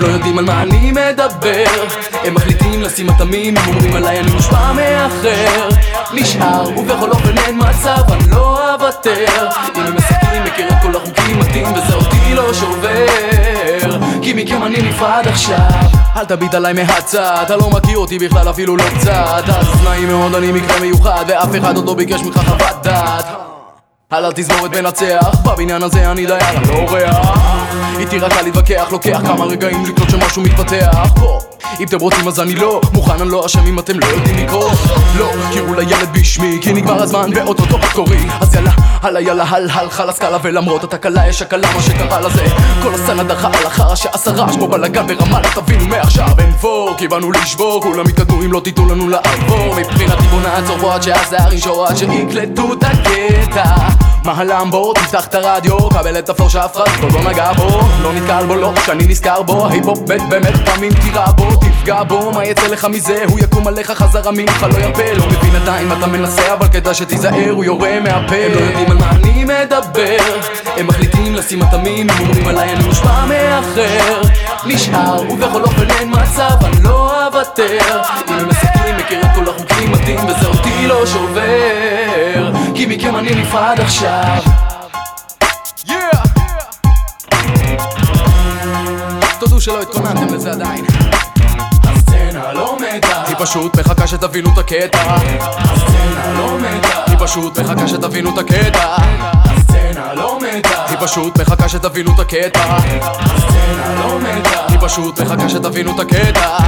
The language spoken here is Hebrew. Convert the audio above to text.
יודעים על מה אני מדבר. הם מחליטים לשים אטמים, הם אומרים עליי אני מושפע מאחר. נשאר, ובכל אופן אין מצב, אני לא אוותר. אם הם משחקים, מכיר את כל החוקים, מתאים וזה אותי לא שובר. כי מכם אני נפרד עכשיו. אל תביט עליי מהצד, אתה לא מכיר אותי בכלל אפילו לא קצת. אז נעים מאוד, אני מקרה מיוחד ואף אחד עוד לא ביקש ממך חוות דעת על התזמורת מנצח, בבניין הזה אני דייר, אני לא אורח איתי רק קל להתווכח, לוקח כמה רגעים לקלוט שמשהו מתפתח. פה אם אתם רוצים אז אני לא מוכן, אני לא אשם אם אתם לא יודעים לקרוא. לא, קראו לילד בשמי, כי נגמר הזמן ואו-טו-טו קורי. אז יאללה, הלאה יאללה, הל הל חלאס קלה ולמרות התקלה יש הקלה מה שקרה לזה. כל הסצנה דרכה על החרא שעשה רעש כמו בלאגן ברמאללה תבינו מעכשיו. אין פור, כי באנו לשבור כולם יתקדמו אם לא תיתנו לנו לעבור. מבחינתי בוא נעצור פה עד שהשיער ינשור עד שיקלטו את מה הלמבו? תפתח את הרדיו, קבל את הפור שאף אחד פה לא נגע בו. לא נתקל בו, לא, שאני נזכר בו ההיפ-הופ מת באמת פעמים תירה בו תפגע בו, מה יצא לך מזה? הוא יקום עליך חזרה ממך לא ירפה. לא מבין עדיין אתה מנסה אבל כדאי שתיזהר הוא יורה מהפה. הם לא יודעים על מה אני מדבר. הם מחליטים לשים אטמים הם אומרים עליי אני מושפע מאחר. נשאר ובכל אופן אין מצב אני לא אוותר. אם כי מכם אני נפרד עכשיו. תודו שלא התכוננתם לזה עדיין. הסצנה לא מתה. היא פשוט מחכה שתבינו את הקטע. הסצנה לא מתה. היא פשוט מחכה שתבינו את הקטע. הסצנה לא מתה. היא פשוט מחכה שתבינו את הקטע. הסצנה לא מתה. היא פשוט מחכה שתבינו את הקטע